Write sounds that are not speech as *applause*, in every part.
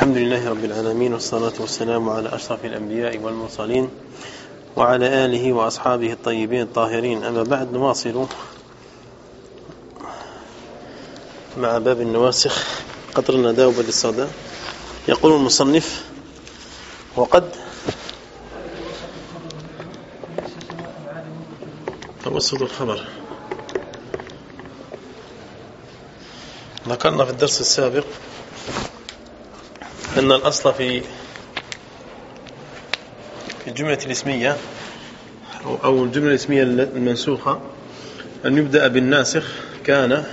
الحمد لله رب العالمين والصلاة والسلام على أشرف الأنبياء والمرسلين وعلى آله وأصحابه الطيبين الطاهرين. أما بعد نواصل مع باب النواسخ قطر النداء وبل الصدى يقول المصنف وقد توسط الخبر. ذكرنا في الدرس السابق أن الأصل في الجملة الاسمية أو الجملة الاسمية المنسوخة. أن يبدأ بالناسخ كان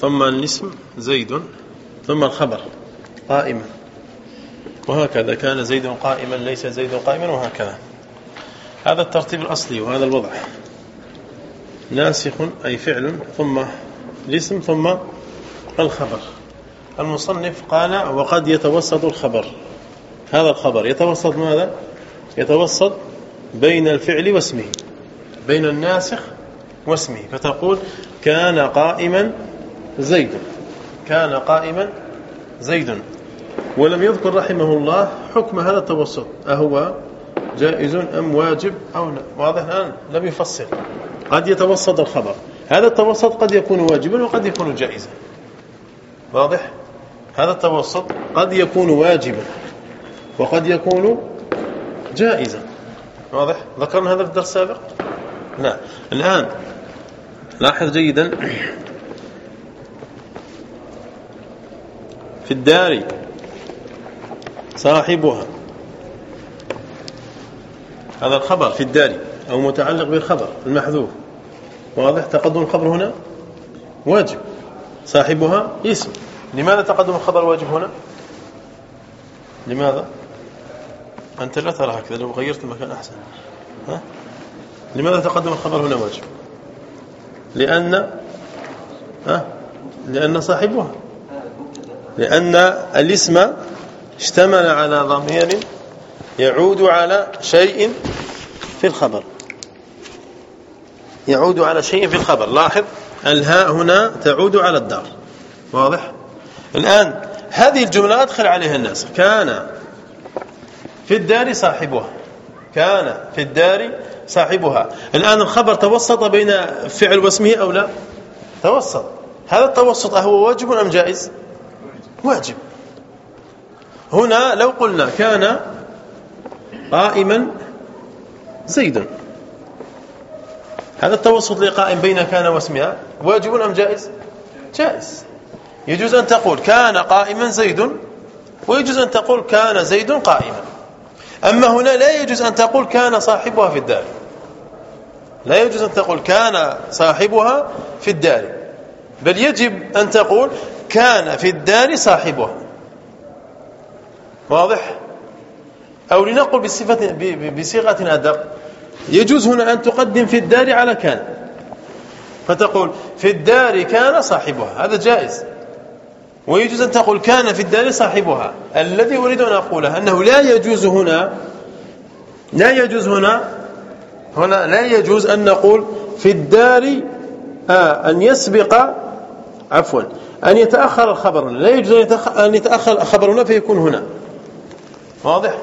ثم الاسم زيد ثم الخبر قائما. وهكذا كان زيد قائما ليس زيد قائما وهكذا. هذا الترتيب الأصلي وهذا الوضع. ناسخ أي فعل ثم الاسم ثم الخبر. المصنف قال وقد يتوسط الخبر. هذا الخبر يتوسط ماذا؟ يتوسط بين الفعل واسمه بين الناسخ واسمه. فتقول كان قائما زيد كان قائما زيد. ولم يذكر رحمه الله حكم هذا التوسط أهو جائز أم واجب أو لا؟ واضح الآن لم يفصل. قد يتوسط الخبر هذا التوسط قد يكون واجبا وقد يكون جائزا. واضح؟ هذا التوسط قد يكون واجبا وقد يكون جائزا. واضح؟ ذكرنا هذا في الدرس السابق؟ لا. الآن لاحظ جيدا في الدار صاحبها. هذا الخبر في الدار أو متعلق بالخبر المحذوف. واضح؟ تقدم الخبر هنا؟ واجب. صاحبها اسم. لماذا تقدم الخبر واجب هنا؟ لماذا؟ أنت لا ترى هكذا لو غيرت المكان أحسن. ها؟ لماذا تقدم الخبر هنا واجب؟ لأن ها؟ لأن صاحبها. لأن الاسم اشتمل على ضمير يعود على شيء في الخبر. يعود على شيء في الخبر. لاحظ الهاء هنا تعود على الدار. واضح؟ الآن هذه الجملة أدخل عليها الناس. كان في الدار صاحبها. كان في الدار صاحبها. الآن الخبر توسط بين فعل واسمه أو لا؟ توسط. هذا التوسط هو واجب أم جائز؟ واجب. هنا لو قلنا كان قائما زيد هذا التوسط لقائم بين كان واسمها واجب أم جائز؟ جائز. يجوز أن تقول كان قائما زيد ويجوز أن تقول كان زيد قائما. أما هنا لا يجوز أن تقول كان صاحبها في الدار. لا يجوز أن تقول كان صاحبها في الدار. بل يجب أن تقول كان في الدار صاحبها. واضح؟ أو لنقل بصفة بصيغة أدق. يجوز هنا أن تقدم في الدار على كان. فتقول في الدار كان صاحبها. هذا جائز. ويجوز أن تقول كان في الدار صاحبها. الذي أريد أن أقوله أنه لا يجوز هنا لا يجوز هنا هنا لا يجوز أن نقول في الدار آه أن يسبق عفوا أن يتأخر الخبر. لا يجوز أن يتأخر الخبر هنا فيكون هنا. واضح؟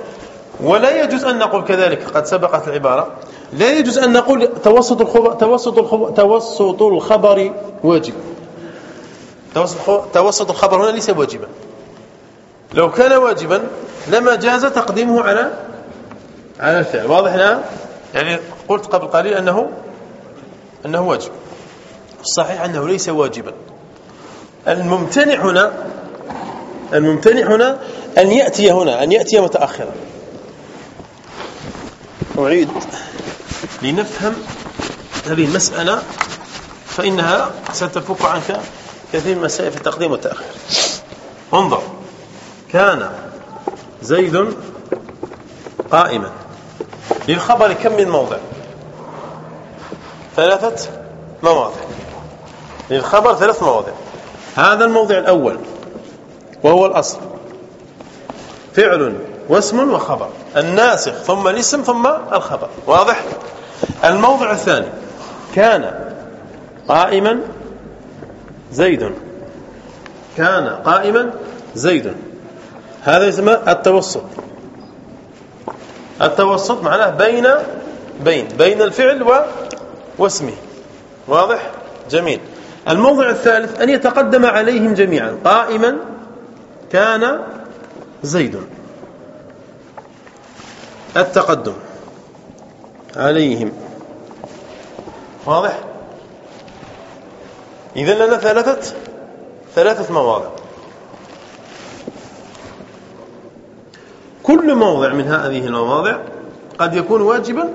ولا يجوز أن نقول كذلك قد سبقت العبارة. لا يجوز أن نقول توسط الخبر توسط الخبر, توسط الخبر واجب. توسط الخبر هنا ليس واجبا. لو كان واجبا لما جاز تقديمه على على الفعل. واضح الآن؟ يعني قلت قبل قليل أنه أنه واجب. الصحيح أنه ليس واجبا. الممتنع هنا الممتنع هنا أن يأتي هنا أن يأتي متأخرا. أعيد. لنفهم هذه المسألة فإنها ستفك عنك كثير من المسائل في التقديم والتأخير. انظر. كان زيد قائما. للخبر كم من موضع؟ ثلاثة مواضع. للخبر ثلاث مواضع. هذا الموضع الأول. وهو الأصل. فعل واسم وخبر. الناسخ ثم الاسم ثم الخبر. واضح؟ الموضع الثاني. كان قائما. زيد. كان قائما زيد. هذا يسمى التوسط. التوسط معناه بين بين بين الفعل و واسمه. واضح؟ جميل. الموضع الثالث أن يتقدم عليهم جميعا. قائما كان زيد. التقدم عليهم. واضح؟ إذن لنا ثلاثة ثلاثة مواضع. كل موضع من هذه المواضع قد يكون واجبا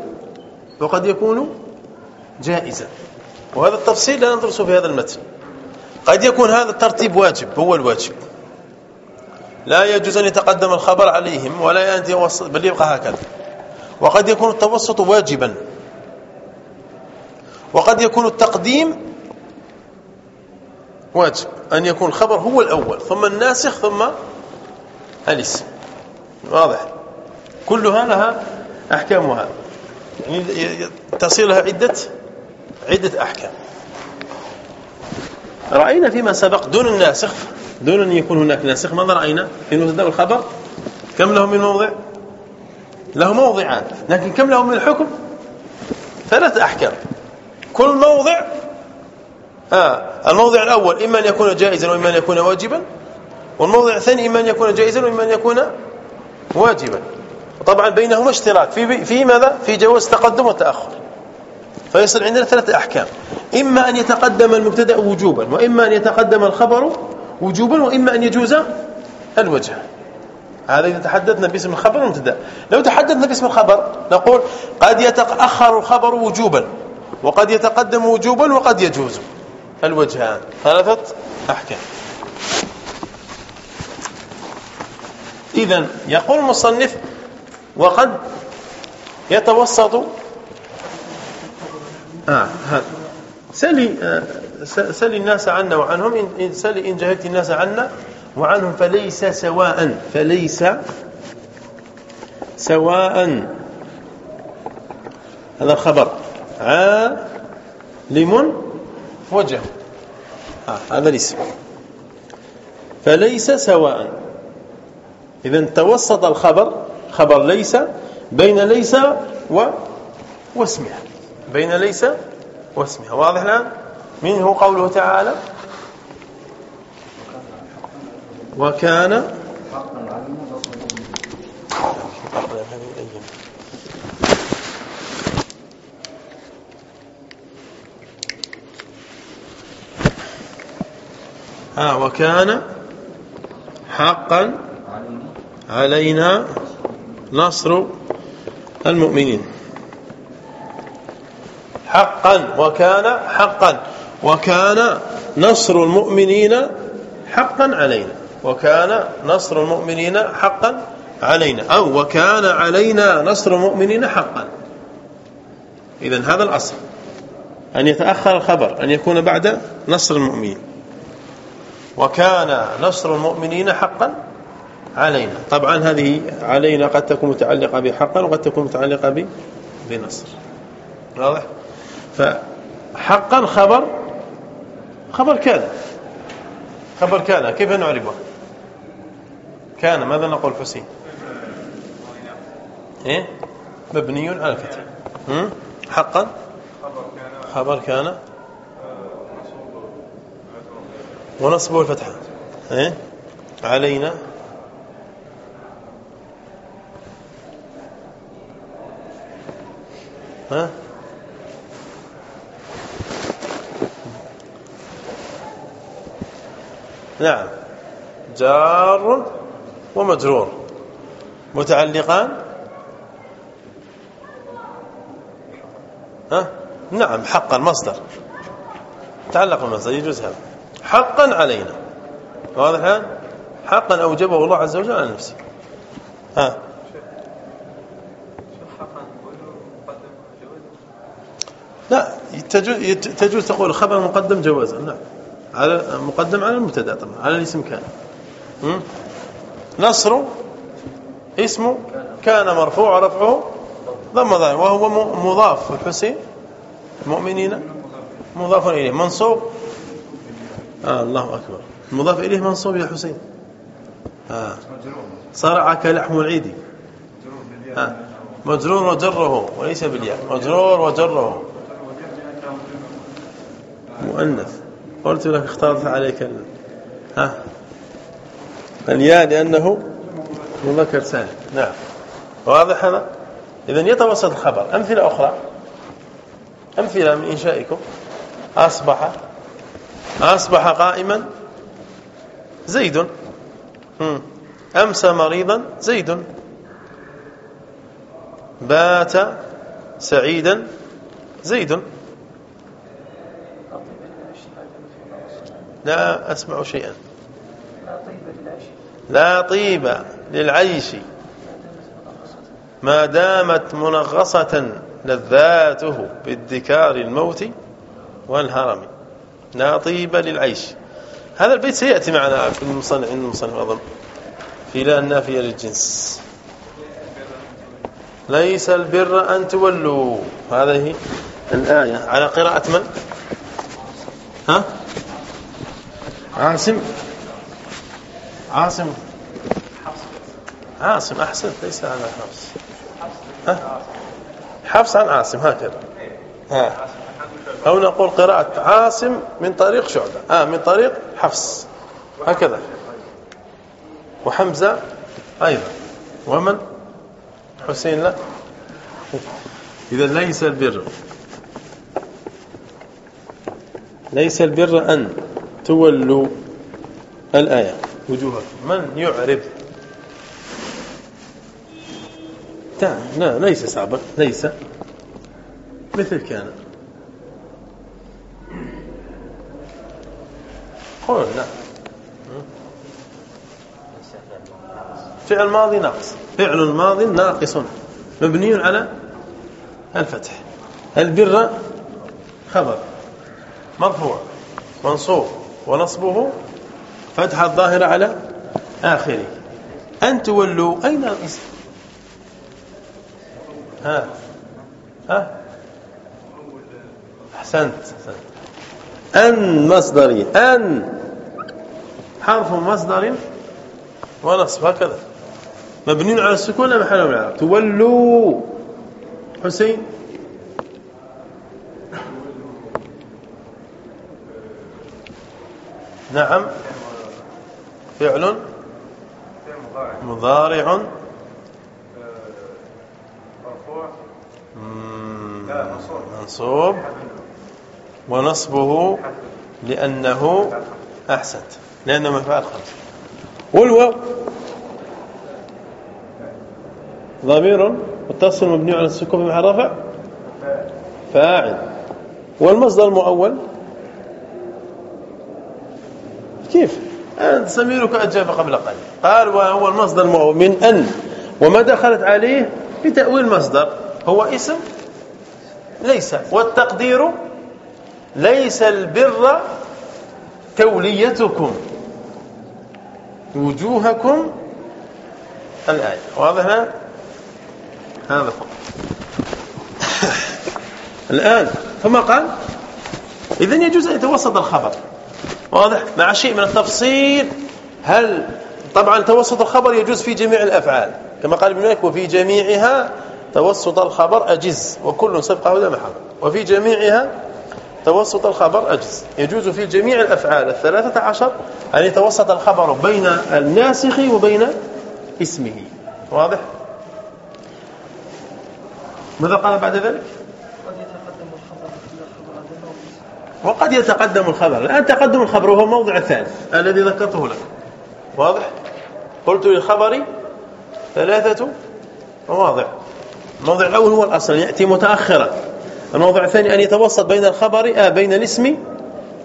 وقد يكون جائزا. وهذا التفصيل لا ندرسه في هذا المتن. قد يكون هذا الترتيب واجب هو الواجب. لا يجوز أن يتقدم الخبر عليهم ولا بل يبقى هكذا. وقد يكون التوسط واجبا. وقد يكون التقديم واجب أن يكون الخبر هو الأول ثم الناسخ ثم الاسم. واضح؟ كلها لها أحكامها. يعني تصير لها عدة عدة أحكام. رأينا فيما سبق دون الناسخ. دون أن يكون هناك ناسخ ماذا رأينا؟ في المبتدا والخبر كم له من موضع؟ له موضعان لكن كم له من الحكم؟ ثلاث أحكام. كل موضع آه. الموضع الأول إما أن يكون جائزا وإما أن يكون واجبا. والموضع الثاني إما أن يكون جائزا وإما أن يكون واجبا. طبعا بينهما اشتراك. في في ماذا؟ في جواز تقدم وتأخر. فيصل عندنا ثلاثة أحكام. إما أن يتقدم المبتدأ وجوبا وإما أن يتقدم الخبر وجوبا وإما أن يجوز الوجه. هذا إذا تحدثنا باسم الخبر والمبتدا لو تحدثنا باسم الخبر نقول قد يتأخر الخبر وجوبا وقد يتقدم وجوبا وقد يجوز. الوجهان. ثلاثة أحكام. إذا يقول المصنف وقد يتوسط آه سلي آه سلي الناس عنا وعنهم. إن سلي إن جهلت الناس عنا وعنهم فليس سواء فليس سواء. هذا الخبر. عالم وجه آه هذا الاسم فليس سواء. إذا توسط الخبر خبر ليس بين ليس و واسمها. بين ليس واسمها. واضح الآن؟ منه قوله تعالى وكان آه وكان حقا علينا نصر المؤمنين. حقا وكان حقا وكان نصر المؤمنين حقا علينا. وكان نصر المؤمنين حقا علينا. أو وكان علينا نصر المؤمنين حقا. إذن هذا الأصل. أن يتأخر الخبر أن يكون بعد نصر المؤمنين. وكان نصر المؤمنين حقا علينا. طبعا هذه علينا قد تكون متعلقة بحقا وقد تكون متعلقة بنصر. واضح؟ فحقا خبر خبر كان خبر كان. كيف نعرفه كان ماذا نقول حسين إيه؟ مبني على الفتح حقا؟ خبر كان. ونصبه الفتحة إيه؟ علينا. ها؟ نعم. جار ومجرور. متعلقان؟ ها؟ نعم حقا مصدر. تعلق المصدر يجوز هذا. حقا علينا. واضح حقا أوجبه الله عز وجل على نفسه. ها؟ لا تجوز تقول الخبر مقدم جوازا. نعم على مقدم على المبتدأ طبعا على الاسم كان. نصر اسم كان مرفوع رفعه ضم ظاهر وهو مضاف الحسين المؤمنين مضاف إليه. منصوب؟ آه الله أكبر. مضاف إليه منصوب يا حسين. آه. صرعك لحم العيد. آه. مجرور وجره وليس بالياء. مجرور وجره. مؤنث. قلت لك اختارت عليك ال... ها؟ الياء لأنه مذكر سالم نعم. واضح هذا؟ إذا يتوسط الخبر. أمثلة أخرى. أمثلة من إنشائكم. أصبح أصبح قائما زيد. أمسى مريضا زيد. بات سعيدا زيد. لا أسمع شيئا. لا طيب للعيش. ما دامت منغصة لذاته بادكار الموت والهرم. لا طيب للعيش. هذا البيت سيأتي معنا في المصنع المصنع أظن. في لا النافية للجنس. ليس البر أن تولوا. هذه الآية. على قراءة من؟ ها؟ عاصم. عاصم. عاصم أحسن. ليس على حفص. ها؟ حفص عن عاصم هكذا. ها. أو نقول قراءة عاصم من طريق شعبة. آه من طريق حفص. هكذا. وحمزة أيضا. ومن؟ حسين لا. إذا ليس البر. ليس البر أن تولوا الآية. وجوهكم من يعرب لا ليس صعبا ليس. مثل كان. قول لا. فعل ماضي ناقص. فعل ماضي ناقص. مبني على الفتح. البر خبر. مرفوع. منصوب. ونصبه. فتح الظاهر على آخره. أن تولوا أين الإسم؟ ها. ها؟ أحسنت, أحسنت. أن مصدري أن. حرف مصدر ونصب هكذا. مبني على السكون لا محل من العرب تولوا. حسين. نعم. فعل. مضارع. منصوب. ونصبه لأنه أحسنت لأنه مفعل خمسة والواو ضمير متصل مبني على السكون في محل رفع فاعل. والمصدر المؤول؟ كيف؟ أنت سميرك أجاب قبل قليل. قال وهو المصدر المؤول. من أن. وما دخلت عليه بتأويل مصدر. هو اسم ليس. والتقدير ليس البر توليتكم. وجوهكم الآية. واضح؟ هذا فقط. *coughs* الآن ثم قال إذن يجوز أن يتوسط الخبر. واضح؟ مع شيء من التفصيل. هل طبعا توسط الخبر يجوز في جميع الأفعال؟ كما قال ابن مالك وفي جميعها توسط الخبر أجز وكل سبقه محل وفي جميعها توسط الخبر أجز. يجوز في جميع الأفعال الثلاثة عشر أن يتوسط الخبر بين الناسخ وبين اسمه. واضح؟ ماذا قال بعد ذلك؟ وقد يتقدم الخبر. الآن تقدم الخبر وهو الموضع الثالث الذي ذكرته لك. واضح؟ قلت للخبر ثلاثة مواضع. الموضع الأول هو الأصل يأتي متأخرا. الموضع الثاني أن يتوسط بين الخبر آه بين الاسم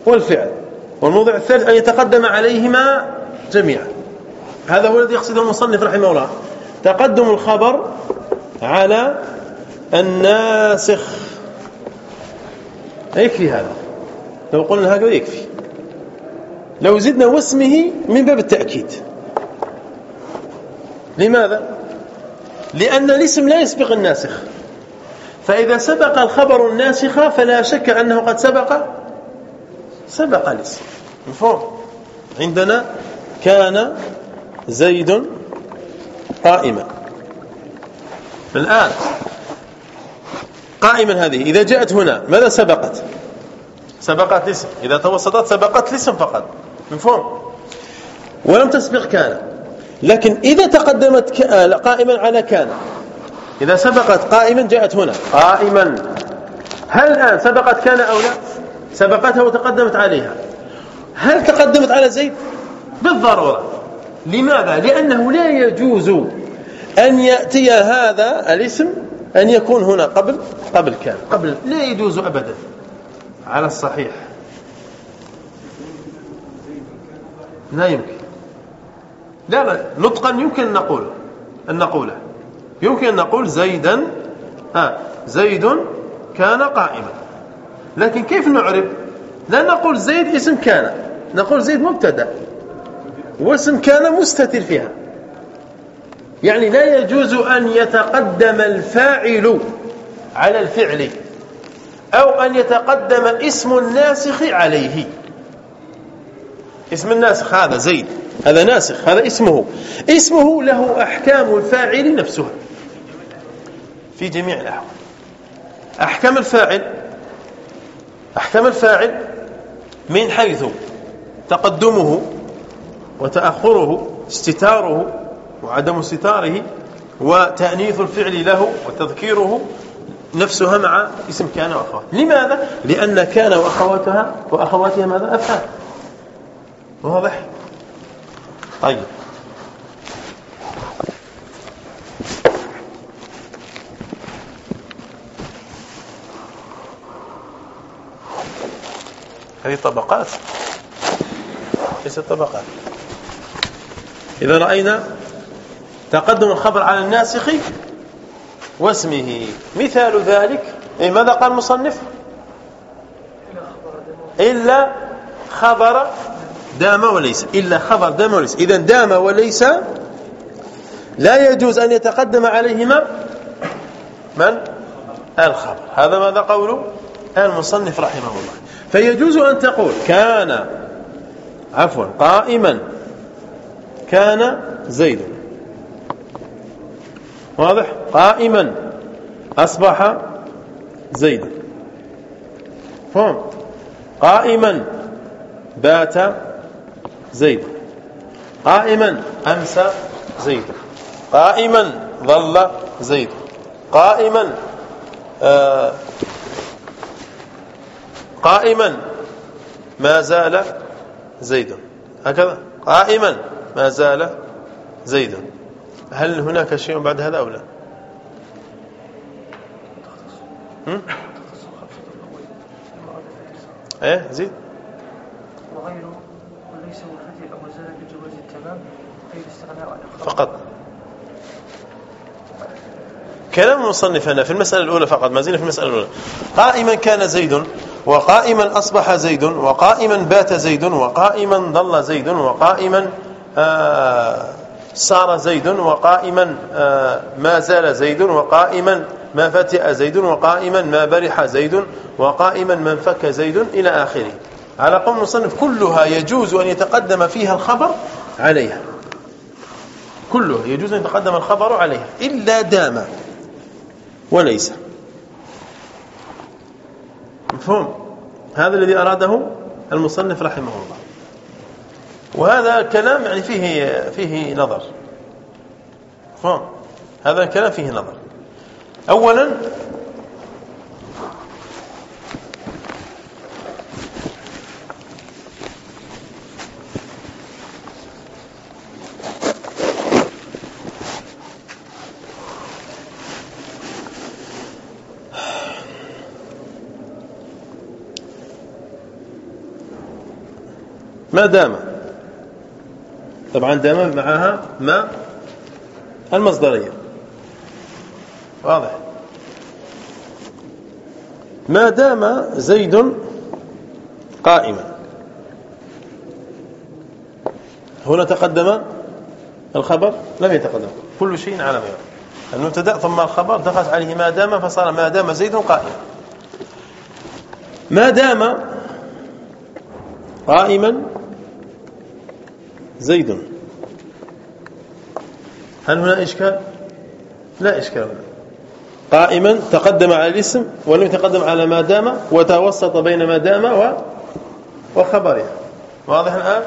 والفعل. والموضع الثالث أن يتقدم عليهما جميعا. هذا هو الذي يقصده المصنف رحمه الله. تقدم الخبر على الناسخ. يكفي هذا. لو قلنا هكذا يكفي. لو زدنا واسمه من باب التأكيد. لماذا؟ لأن الاسم لا يسبق الناسخ. فإذا سبق الخبر الناسخ فلا شك أنه قد سبق. سبق الاسم. عندنا كان زيد قائما. الآن قائما هذه. إذا جاءت هنا ماذا سبقت؟ سبقت الاسم إذا توسطت سبقت الاسم فقط. مفهوم؟ ولم تسبق كان. لكن إذا تقدمت قائما على كان إذا سبقت قائما جاءت هنا. قائما. هل الآن سبقت كان أو لا؟ سبقتها وتقدمت عليها. هل تقدمت على زيد؟ بالضرورة. لماذا؟ لأنه لا يجوز أن يأتي هذا الاسم أن يكون هنا قبل قبل كان. قبل. لا يجوز أبدا. على الصحيح. لا يمكن. لا لا. نطقا يمكن أن نقول أن نقوله. يمكن أن نقول زيدا آه زيد كان قائما. لكن كيف نعرب؟ لا نقول زيد اسم كان نقول زيد مبتدأ واسم كان مستتر فيها. يعني لا يجوز أن يتقدم الفاعل على الفعل أو أن يتقدم اسم الناسخ عليه. اسم الناسخ هذا زيد هذا ناسخ هذا اسمه. اسمه له أحكام الفاعل نفسها. في جميع الأحوال أحكام الفاعل أحكام الفاعل من حيث تقدمه وتأخره استتاره وعدم استتاره وتأنيث الفعل له وتذكيره نفسها مع اسم كان وأخواتها لماذا؟ لأن كان وأخواتها وأخواتها ماذا؟ أفعال واضح؟ طيب هذه طبقات. ليست طبقات. إذا رأينا تقدم الخبر على الناسخ واسمه. مثال ذلك إيه ماذا قال المصنف؟ إلا خبر دام وليس. إلا خبر دام وليس. إذا دام وليس لا يجوز أن يتقدم عليهما من؟ الخبر. هذا ماذا قوله؟ المصنف رحمه الله. فيجوز أن تقول كان عفوا قائما كان زيد واضح؟ قائما أصبح زيد فهم؟ قائما بات زيد قائما أمسى زيد قائما ظل زيد قائما آه قائما ما زال زيد هكذا. قائما ما زال زيد هل هناك شيء بعد هذا أو لا؟ إيه زيد؟ وغيره وليس بجواز التمام غير استغناء عن فقط. كلام المصنف هنا في المسألة الأولى فقط ما زلنا في المسألة الأولى. قائما كان زيد وقائما أصبح زيد وقائما بات زيد وقائما ضل زيد وقائما آه صار زيد وقائما آه ما زال زيد وقائما ما فتئ زيد وقائما ما برح زيد وقائما من فك زيد إلى آخره. على قول المصنف كلها يجوز أن يتقدم فيها الخبر عليها. كلها يجوز أن يتقدم الخبر عليها. إلا دام وليس. مفهوم. هذا الذي أراده المصنف رحمه الله. وهذا كلام يعني فيه فيه نظر. مفهوم. هذا الكلام فيه نظر. أولا ما دام؟ طبعا دام معها ما؟ المصدرية. واضح. ما دام زيد قائما. هنا تقدم الخبر؟ لم يتقدم. كل شيء على ما المبتدأ ثم الخبر دخلت عليه ما دام فصار ما دام زيد قائما. ما دام قائما زيد. هل هنا إشكال؟ لا إشكال. هنا قائما تقدم على الاسم ولم يتقدم على ما دام وتوسط بين ما دام و وخبرها. واضح الآن؟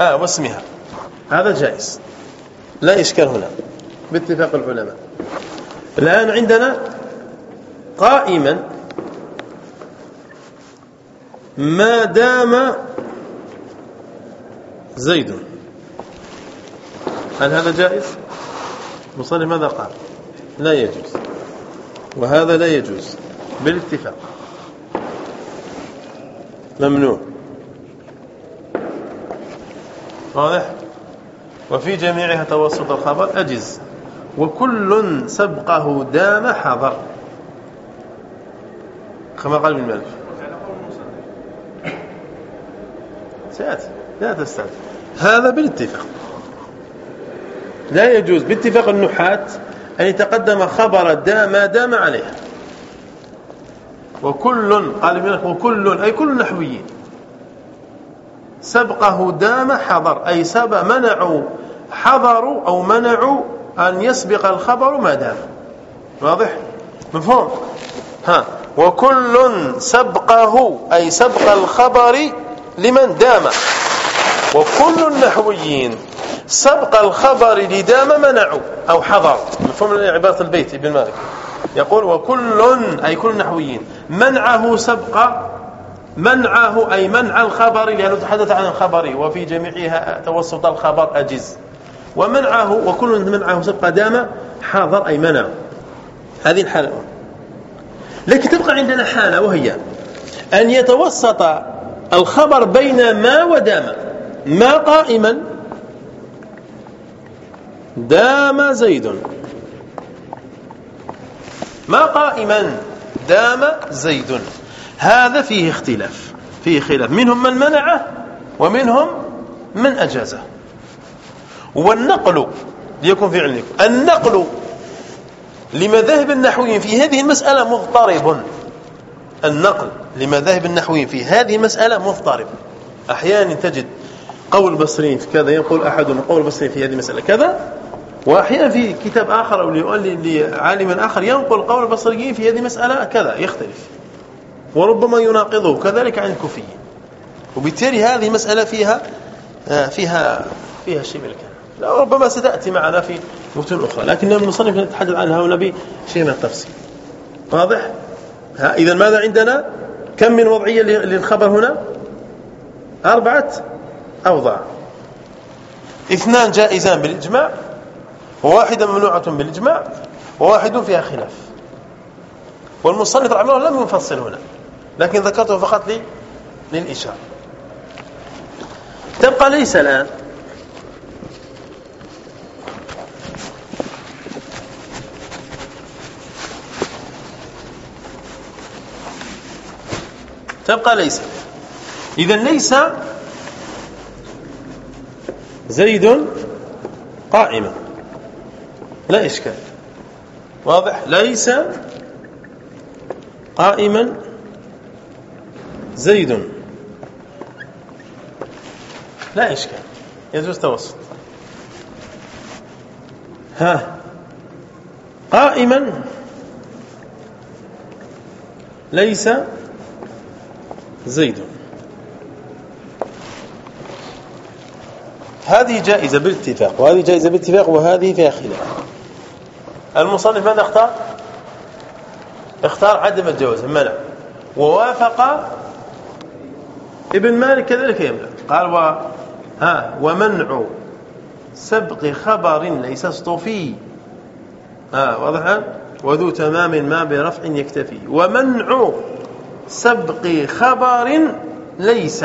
آه واسمها. هذا جائز. لا إشكال هنا. باتفاق العلماء. الآن عندنا قائما ما دام زيد. هل هذا جائز؟ مصلي ماذا قال؟ لا يجوز. وهذا لا يجوز. بالاتفاق. ممنوع. واضح؟ وفي جميعها توسط الخبر أجز. وكل سبقه دام حضر. كما قال ابن مالك. سيأتي. لا تستعجل هذا بالاتفاق. لا يجوز باتفاق النحاة أن يتقدم خبر دام ما دام عليها وكل قال ابن وكل أي كل النحويين سبقه دام حضر أي سب منعوا حضروا أو منعوا أن يسبق الخبر ما دام. واضح؟ مفهوم؟ ها. وكل سبقه أي سبق الخبر لمن دام. وكل النحويين سبق الخبر لدام منعوا أو حضر. مفهوم عبارة البيت ابن مالك. يقول وكل أي كل النحويين منعه سبق منعه أي منع الخبر لأنه تحدث عن الخبر وفي جميعها توسط الخبر أجز. ومنعه وكل منعه سبق دام حاضر أي منع. هذه الحالة. لكن تبقى عندنا حالة وهي أن يتوسط الخبر بين ما ودام ما قائما دام زيد. ما قائما؟ دام زيد. هذا فيه اختلاف. فيه خلاف. منهم من منعه ومنهم من أجازه. والنقل ليكون في علمكم النقل لمذاهب النحويين في هذه المسألة مضطرب. النقل لمذاهب النحويين في هذه المسألة مضطرب. أحيانا تجد قول البصريين في كذا يقول أحدهم قول البصريين في هذه المسألة كذا وأحيانا في كتاب آخر أو لعالم آخر ينقل قول البصريين في هذه المسألة كذا يختلف. وربما يناقضه كذلك عن الكوفيين. وبالتالي هذه مسألة فيها آه، فيها فيها شيء من الكلام. لا ربما ستأتي معنا في متون أخرى. لكن المصنف نتحدث عنها هنا بشيء من التفصيل. واضح؟ إذا ماذا عندنا؟ كم من وضعية للخبر هنا؟ أربعة أوضاع. اثنان جائزان بالإجماع. وواحدة ممنوعة بالإجماع وواحد فيها خلاف. والمصنف رحمه الله لم يفصل هنا لكن ذكرته فقط لي للإشارة. تبقى ليس الآن. تبقى ليس. إذا ليس زيد قائما. لا إشكال. واضح؟ ليس قائما زيد. لا إشكال. يجوز توسط. ها. قائما ليس زيد. هذه جائزة بالاتفاق وهذه جائزة بالاتفاق وهذه فيها خلاف. المصنف ماذا اختار؟ اختار عدم الجواز منع. ووافق ابن مالك كذلك يمنع. قال و ها ومنع سبق خبر ليس اصطفي. ها واضح وذو تمام ما برفع يكتفي. ومنع سبق خبر ليس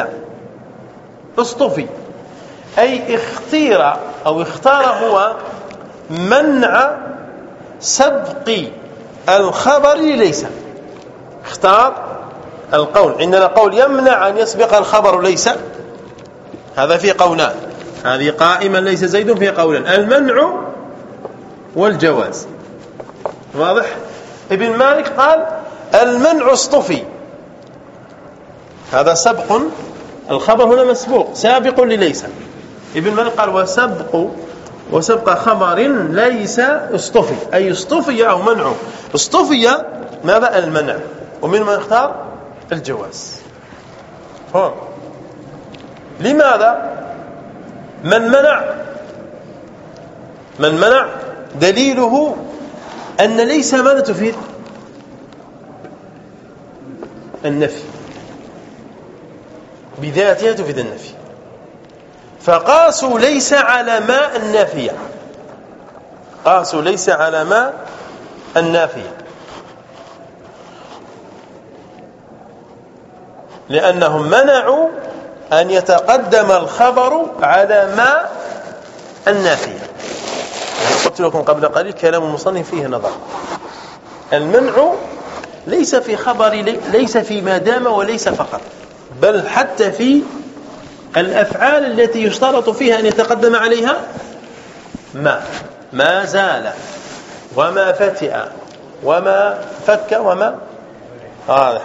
اصطفي. أي اختير أو اختار هو منع سبق الخبر ليس. اختار القول. عندنا قول يمنع أن يسبق الخبر ليس. هذا في قولان. هذه قائما ليس زيد في قولان. المنع والجواز. واضح؟ ابن مالك قال المنع اصطفي. هذا سبق. الخبر هنا مسبوق. سابق لليس. ابن مالك قال وسبق وسبق خبر ليس اصطفي أي اصطفي أو منع اصطفي ماذا المنع؟ ومن من اختار الجواز. فهم لماذا؟ من منع من منع دليله أن ليس ماذا تفيد؟ النفي. بذاتها تفيد النفي. فقاسوا ليس على ماء النافية. قاسوا ليس على ماء النافية. لأنهم منعوا أن يتقدم الخبر على ما النافية. يعني قلت لكم قبل قليل كلام المصنف فيه نظر. المنع ليس في خبر ليس في ما دام وليس فقط بل حتى في الأفعال التي يشترط فيها أن يتقدم عليها؟ ما. ما زال. وما فتئ. وما فك. وما واضح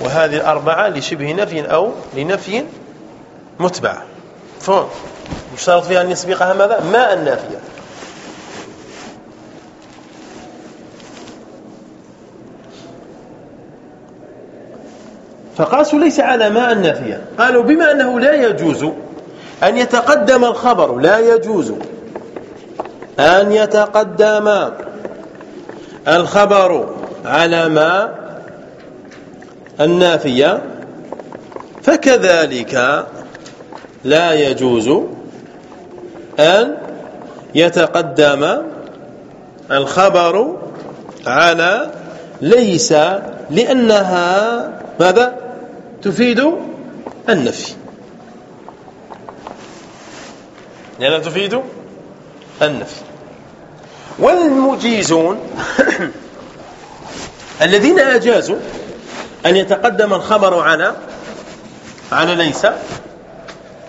وهذه الأربعة لشبه نفي أو لنفي متبع. فهم يشترط فيها أن يسبقها ماذا؟ ما النافية فقاسوا ليس على ماء النافية قالوا بما أنه لا يجوز أن يتقدم الخبر لا يجوز أن يتقدم الخبر على ما النافية فكذلك لا يجوز أن يتقدم الخبر على ليس لأنها ماذا؟ تفيد النفي. لأنها تفيد النفي. والمجيزون *coughs* الذين أجازوا أن يتقدم الخبر على على ليس.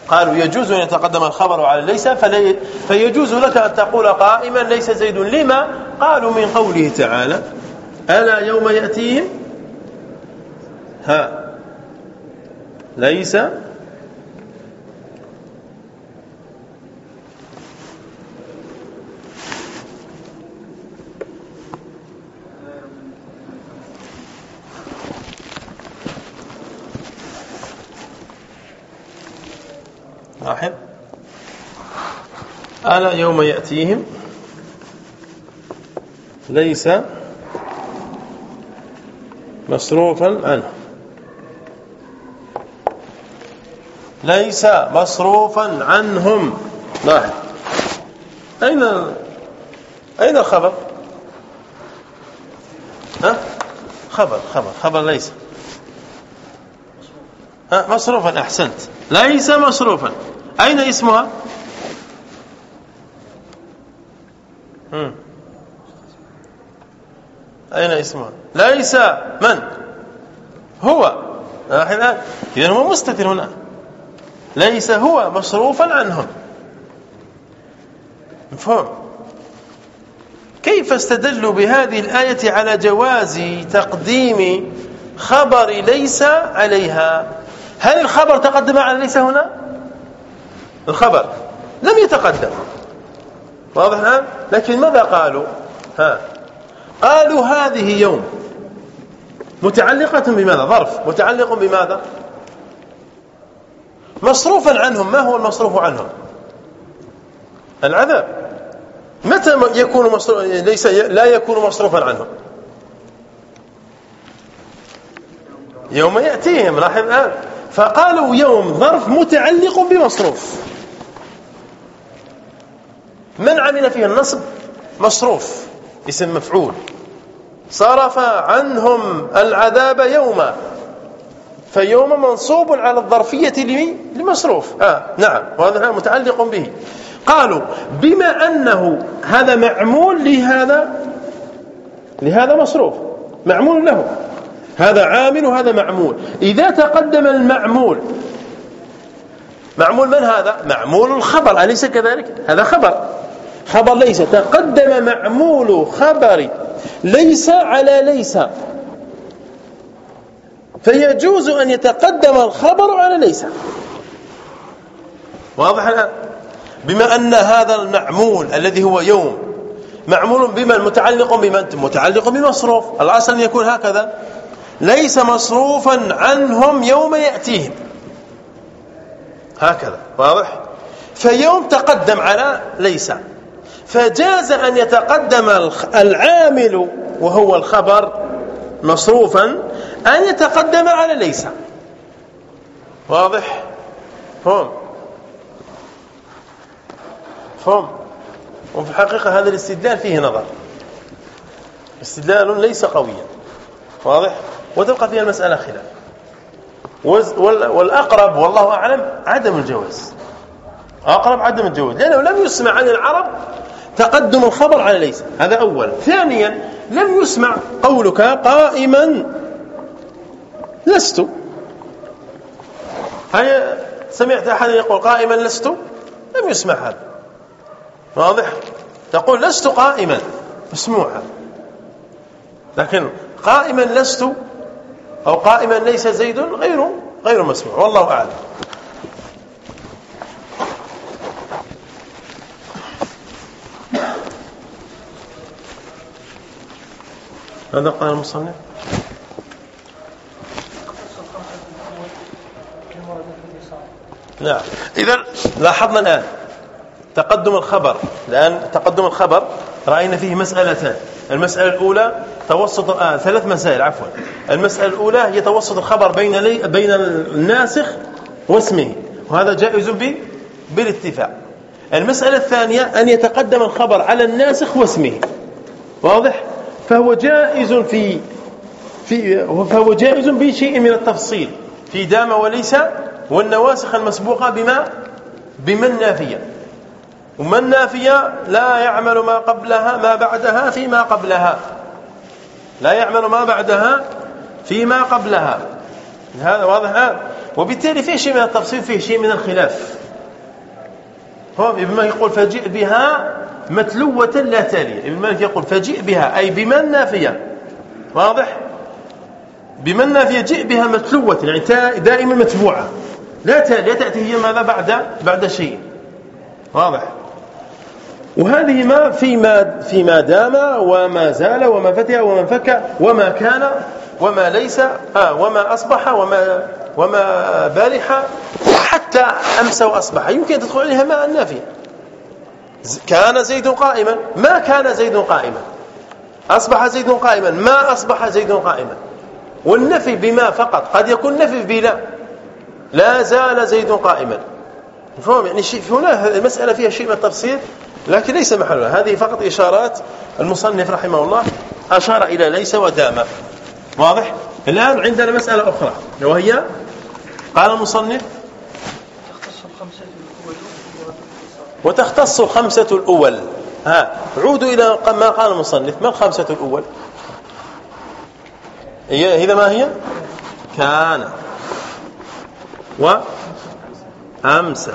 قالوا يجوز أن يتقدم الخبر على ليس فيجوز لك أن تقول قائما ليس زيد. لما؟ قالوا من قوله تعالى ألا يوم يأتيهم؟ ها. ليس لاحظ ألا يوم يأتيهم ليس مصروفا عنه. ليس مصروفا عنهم. لاحظ أين أين الخبر؟ ها؟ خبر خبر خبر ليس. ها؟ مصروفا أحسنت. ليس مصروفا. أين اسمها. أين اسمها؟ ليس. من؟ هو. الآن إذا هو مستتر هنا. ليس هو مصروفا عنهم. مفهوم؟ كيف استدلوا بهذه الآية على جواز تقديم خبر ليس عليها؟ هل الخبر تقدم على ليس هنا؟ الخبر لم يتقدم. واضح الآن؟ لكن ماذا قالوا؟ ها قالوا هذه يوم متعلقة بماذا؟ ظرف. متعلق بماذا؟ مصروفا عنهم. ما هو المصروف عنهم؟ العذاب. متى يكون مصروف ليس لا يكون مصروفا عنهم. يوم يأتيهم لاحظ الآن. فقالوا يوم ظرف متعلق بمصروف. من عمل فيه النصب؟ مصروف اسم مفعول. صرف عنهم العذاب يوما. فيوم منصوب على الظرفية لمصروف. آه نعم. وهذا متعلق به. قالوا بما أنه هذا معمول لهذا لهذا مصروف. معمول له. هذا عامل وهذا معمول. إذا تقدم المعمول معمول من هذا؟ معمول الخبر. أليس كذلك؟ هذا خبر. خبر ليس. تقدم معمول خبر. ليس على ليس. فيجوز أن يتقدم الخبر على ليس. واضح الآن؟ بما أن هذا المعمول الذي هو يوم معمول بمن متعلق بمن متعلق بمصروف. الأصل أن يكون هكذا. ليس مصروفا عنهم يوم يأتيهم. هكذا. واضح؟ فيوم تقدم على ليس. فجاز أن يتقدم العامل وهو الخبر مصروفا أن يتقدم على ليس. واضح؟ فهم. فهم. وفي الحقيقة هذا الاستدلال فيه نظر. استدلال ليس قويا. واضح؟ وتبقى فيها المسألة خلاف. والأقرب والله أعلم عدم الجواز. أقرب عدم الجواز. لأنه لم يسمع عن العرب تقدم الخبر على ليس. هذا أول. ثانيا لم يسمع قولك قائما. لست. هل سمعت أحد يقول قائما لست؟ لم يسمع هذا. واضح؟ تقول لست قائما. مسموع. لكن قائما لست أو قائما ليس زيد غير غير مسموع. والله أعلم. ماذا قال المصنف؟ نعم. إذا لاحظنا الآن تقدم الخبر. الآن تقدم الخبر رأينا فيه مسألتان. المسألة الأولى توسط آه ثلاث مسائل عفوا. المسألة الأولى هي توسط الخبر بين لي بين الناسخ واسمه وهذا جائز بالاتفاق. المسألة الثانية أن يتقدم الخبر على الناسخ واسمه. واضح؟ فهو جائز في في فهو جائز بشيء من التفصيل. في دام وليس والنواسخ المسبوقة بما بمن نافية. ومن نافية لا يعمل ما قبلها ما بعدها فيما قبلها. لا يعمل ما بعدها فيما قبلها. هذا واضح؟ وبالتالي فيه شيء من التفصيل فيه شيء من الخلاف. هو مالك يقول فجئ بها متلوة لا تالية. ابن مالك يقول فجئ بها أي بمن نافية؟ واضح؟ بمن نافية؟ جئ بها متلوة يعني دائما متبوعة. لا تالية تأتي هي ماذا؟ بعد بعد شيء. واضح؟ وهذه ما فيما فيما دام وما زال وما فتح وما انفك وما كان وما ليس آه وما أصبح وما وما بالح حتى أمس وأصبح. يمكن أن تدخل عليها ماء النافية. كان زيد قائما. ما كان زيد قائما؟ أصبح زيد قائما. ما أصبح زيد قائما؟ والنفي بما فقط. قد يكون نفي بلا. لا زال زيد قائما. فهم يعني شيء هنا المسألة فيها شيء من التفصيل لكن ليس محلها. هذه فقط إشارات المصنف رحمه الله. أشار إلى ليس ودام. واضح؟ الآن عندنا مسألة أخرى وهي قال المصنف وتختص الخمسة الأول. ها عودوا إلى ما قال المصنف. ما الخمسة الأول؟ هي إذا ما هي؟ كان. وأمسى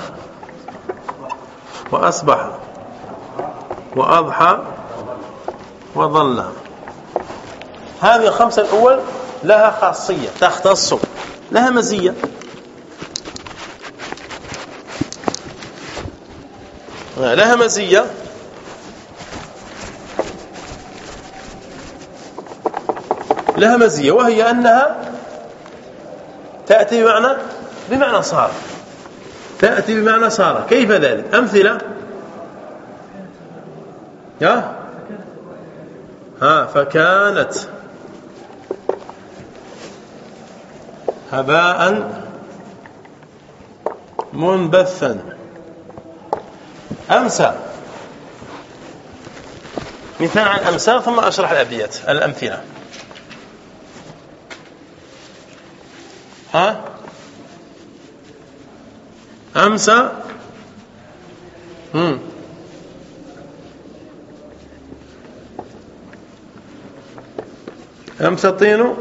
وأصبح. وأضحى. وظل. هذه الخمسة الأول لها خاصية تختص. لها مزية. لها مزية. لها مزية وهي أنها تأتي بمعنى بمعنى صار. تأتي بمعنى صار. كيف ذلك؟ أمثلة؟ ها؟ ها فكانت هباء منبثا. أمسى. مثال عن أمسى ثم أشرح الأبيات الأمثلة. ها؟ أمسى. هم. أمسى الطين.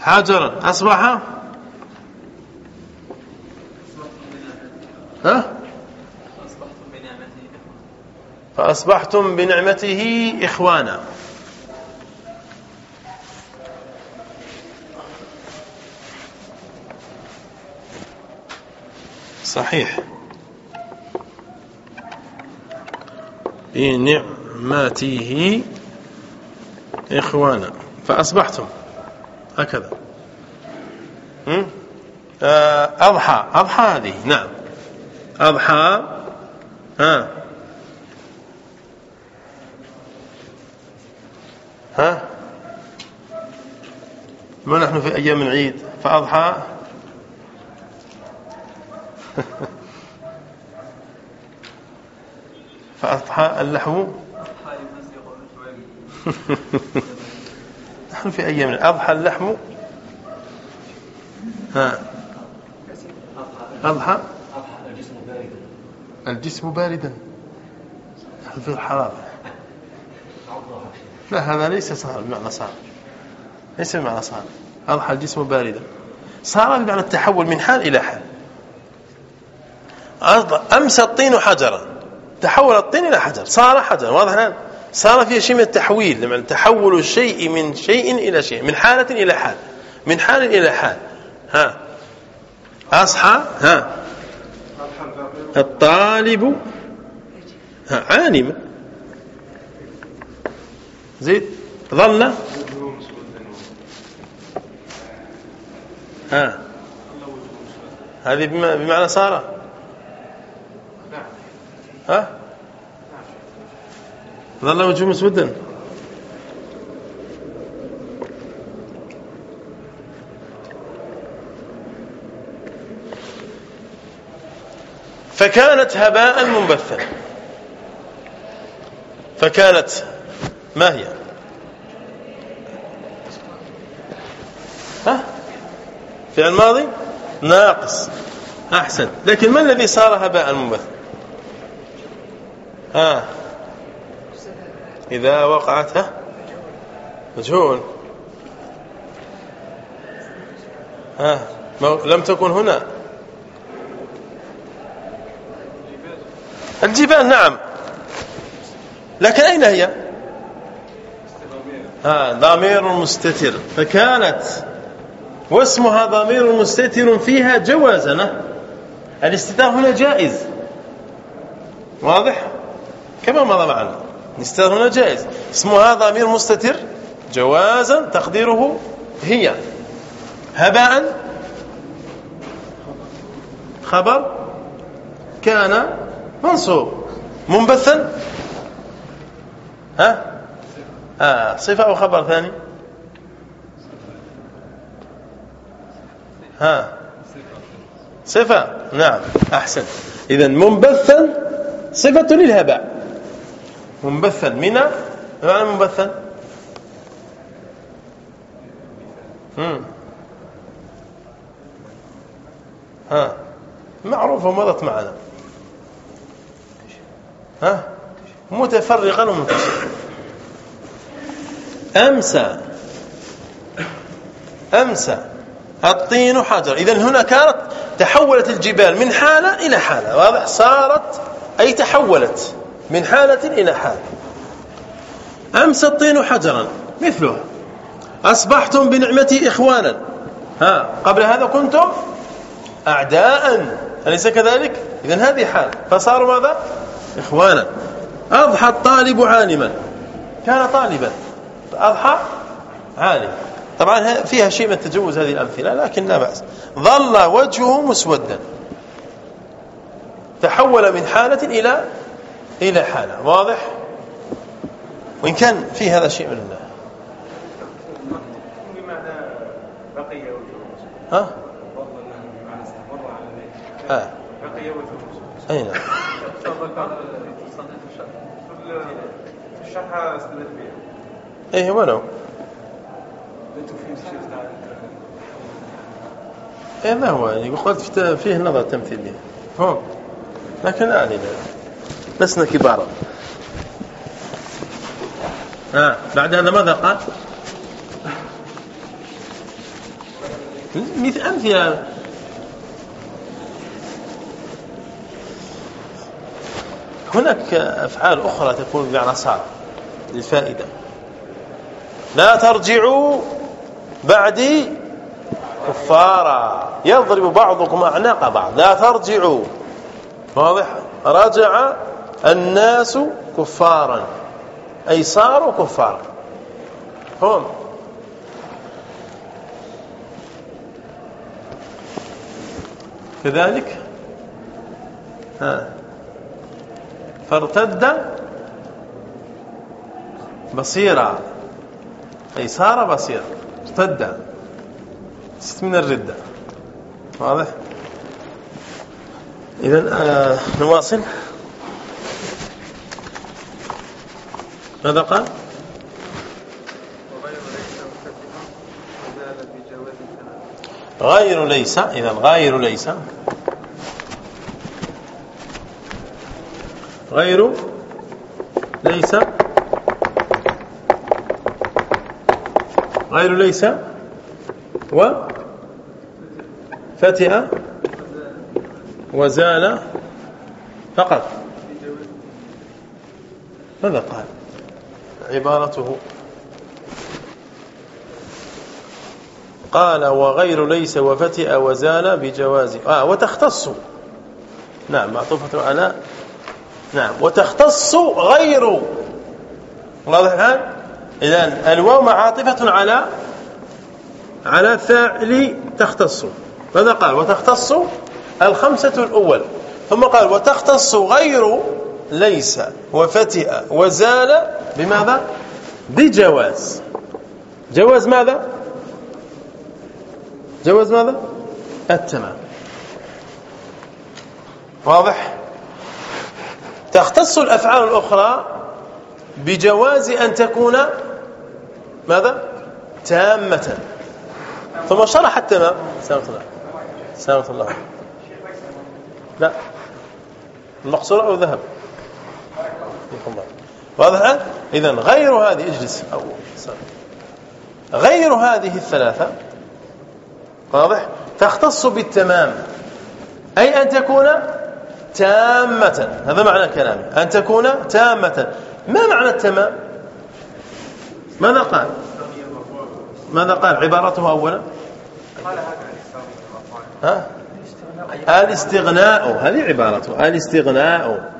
حجرا. أصبح ها فأصبحتم بنعمته إخوانا. صحيح. بنعمته إخوانا. فأصبحتم. هكذا. آه، أضحى. أضحى هذه. نعم. أضحى. ها. ما نحن في أيام العيد فأضحى. *laughs* فأضحى اللحم *laughs* نحن في أيام أضحى اللحم ها. أضحى. الجسم باردا. نحن في الحرارة. لا هذا ليس صار بمعنى صار. ليس بمعنى صار. أضحى الجسم باردا صار بمعنى التحول من حال إلى حال. أمس الطين حجرا. تحول الطين إلى حجر. صار حجرا. واضح الآن؟ صار فيه شيء من التحويل. لمن تحول الشيء من شيء إلى شيء. من حالة إلى حال. من حال إلى حال. ها. أصحى. ها. الطالب. ها عالم. زيد ظل. ها. هذه بمعنى صار ها؟ ظل وجهه مسودا. فكانت هباء منبثا. فكانت ما هي؟ ها؟ فعل ماضي ناقص أحسن. لكن ما الذي صار هباء منبثا ها. إذا وقعت ها. مجهول. ها. لم تكن هنا. الجبال نعم. لكن أين هي؟ ها ضمير مستتر. فكانت واسمها ضمير مستتر فيها جوازا الاستتار هنا جائز. واضح؟ كما مضى معنا. الاستتار هنا جائز. اسمها ضمير مستتر جوازا تقديره هي. هباء خبر كان منصوب. منبثا. ها؟ آه صفة أو خبر ثاني؟ ها. صفة. نعم. أحسن. إذا منبثا صفة للهباء. منبثا من معنى منبثا؟ ها. معروفة مضت معنا. ها. متفرقا ومنتشرا أمسى. أمسى. الطين حجر. إذا هنا كانت تحولت الجبال من حالة إلى حالة. واضح؟ صارت أي تحولت من حالة إلى حالة. أمسى الطين حجرا. مثلها. أصبحتم بنعمتي إخوانا. ها قبل هذا كنتم أعداء. أليس كذلك؟ إذا هذه حال فصاروا ماذا؟ إخوانا. أضحى الطالب عالما. كان طالبا. أضحى عالما. طبعا فيها شيء من تجوز هذه الأمثلة لكن لا بأس. ظل وجهه مسودا. تحول من حالة إلى إلى حالة. واضح؟ وإن كان في هذا شيء من الله. ها؟ ها؟ بقي وجهه أي نعم. الشرح استدلت به إيه ولو. إيه ما هو يعني قلت فيه نظر تمثيلي. هو لكن لا علينا لسنا كبارا. آه بعد هذا ماذا قال؟ مثل أمثلة هناك أفعال أخرى تكون بمعنى للفائدة. لا ترجعوا بعدي كفارا. يضرب بعضكم أعناق بعض. لا ترجعوا. واضح؟ رجع الناس كفارا. أي صاروا كفارا. هم كذلك؟ ها. فارتد بصيرا. أي صار بصيرا. ارتد من الردة. واضح؟ إذا آه نواصل. ماذا قال؟ غير ليس. إذا غير ليس. غير ليس. غير ليس و فتئ وزال فقط. ماذا قال؟ عبارته. قال وغير ليس وفتئ وزال بجواز. آه وتختص. نعم معطوفة على. نعم وتختص غير. واضح الآن؟ إذا الواو معاطفة على على فاعل تختص. ماذا قال؟ وتختص الخمسة الأول. ثم قال وتختص غير ليس وفتئ وزال بماذا؟ بجواز. جواز ماذا؟ جواز ماذا؟ التمام. واضح؟ تختص الأفعال الأخرى بجواز أن تكون ماذا؟ تامة. ثم شرح التمام. سلامة الله. سلامة الله. لا. المقصورة أو ذهب واضح؟ إذا غير هذه اجلس. غير هذه الثلاثة واضح؟ تختص بالتمام. أي أن تكون تامة. هذا معنى كلامي أن تكون تامة. ما معنى التمام؟ ماذا قال؟ ماذا قال؟ عبارته أولا؟ ها؟ الاستغناء. هذه عبارته. الاستغناء.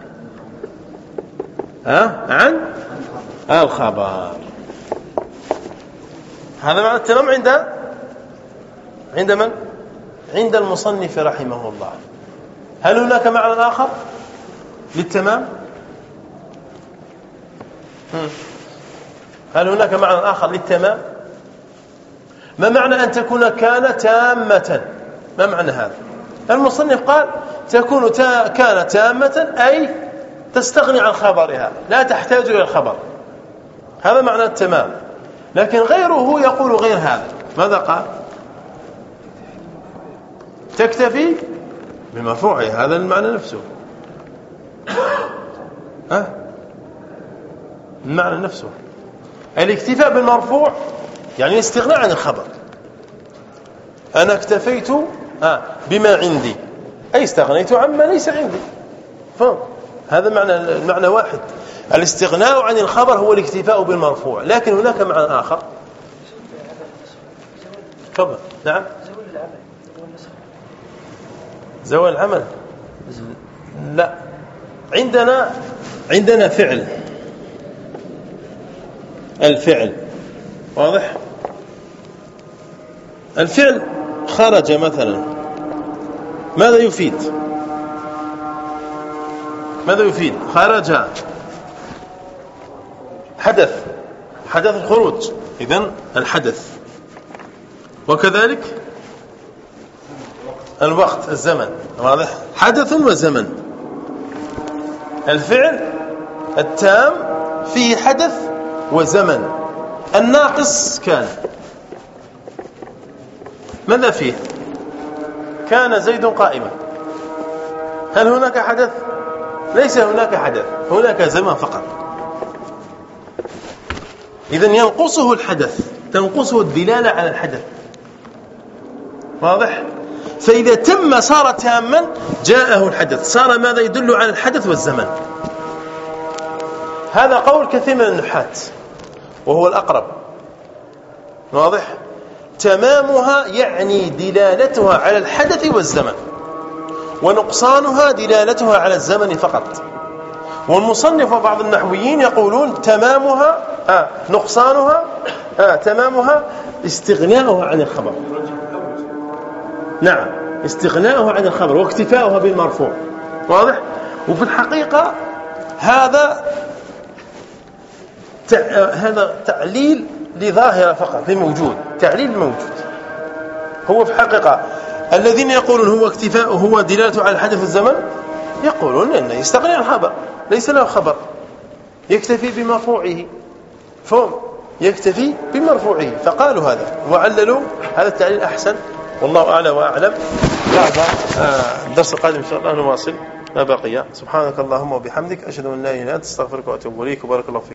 ها؟ عن؟ الخبر. هذا معنى التمام عند؟ عند من؟ عند المصنف رحمه الله. هل هناك معنى آخر للتمام؟ هل هناك معنى آخر للتمام؟ ما معنى أن تكون كان تامة؟ ما معنى هذا؟ المصنف قال تكون تا كان تامة أي تستغني عن خبرها لا تحتاج إلى الخبر. هذا معنى التمام. لكن غيره يقول غير هذا. ماذا قال؟ تكتفي بمرفوعه هذا المعنى نفسه. ها؟ المعنى نفسه. الاكتفاء بالمرفوع يعني الاستغناء عن الخبر. أنا اكتفيت بما عندي. أي استغنيت عما ليس عندي. فهم؟ هذا معنى المعنى واحد. الاستغناء عن الخبر هو الاكتفاء بالمرفوع. لكن هناك معنى آخر. تفضل. نعم. زوال العمل. لا. عندنا عندنا فعل. الفعل. واضح؟ الفعل خرج مثلا. ماذا يفيد؟ ماذا يفيد؟ خرج. حدث. حدث الخروج. اذا الحدث. وكذلك الوقت الزمن. واضح؟ حدث وزمن. الفعل التام فيه حدث وزمن. الناقص كان. ماذا فيه؟ كان زيد قائما. هل هناك حدث؟ ليس هناك حدث. هناك زمن فقط. إذا ينقصه الحدث. تنقصه الدلالة على الحدث. واضح؟ فإذا تم صار تاما جاءه الحدث. صار ماذا يدل على الحدث والزمن؟ هذا قول كثير من النحات وهو الأقرب. واضح؟ تمامها يعني دلالتها على الحدث والزمن ونقصانها دلالتها على الزمن فقط. والمصنف وبعض النحويين يقولون تمامها آه نقصانها آه تمامها استغناؤها عن الخبر. نعم استغناؤها عن الخبر واكتفاؤها بالمرفوع. واضح؟ وفي الحقيقة هذا هذا تعليل لظاهرة فقط لموجود تعليل موجود. هو في الحقيقة الذين يقولون هو اكتفاء هو دلالته على الحدث الزمن يقولون أنه يستغني عن الخبر ليس له خبر. يكتفي بمرفوعه. فهم يكتفي بمرفوعه. فقالوا هذا وعللوا هذا التعليل أحسن. والله أعلى وأعلم. بعد آه، الدرس القادم إن شاء الله نواصل. ما بقي سبحانك اللهم وبحمدك أشهد أن لا إله إلا أنت أستغفرك وأتوب إليك. وبارك الله فيك.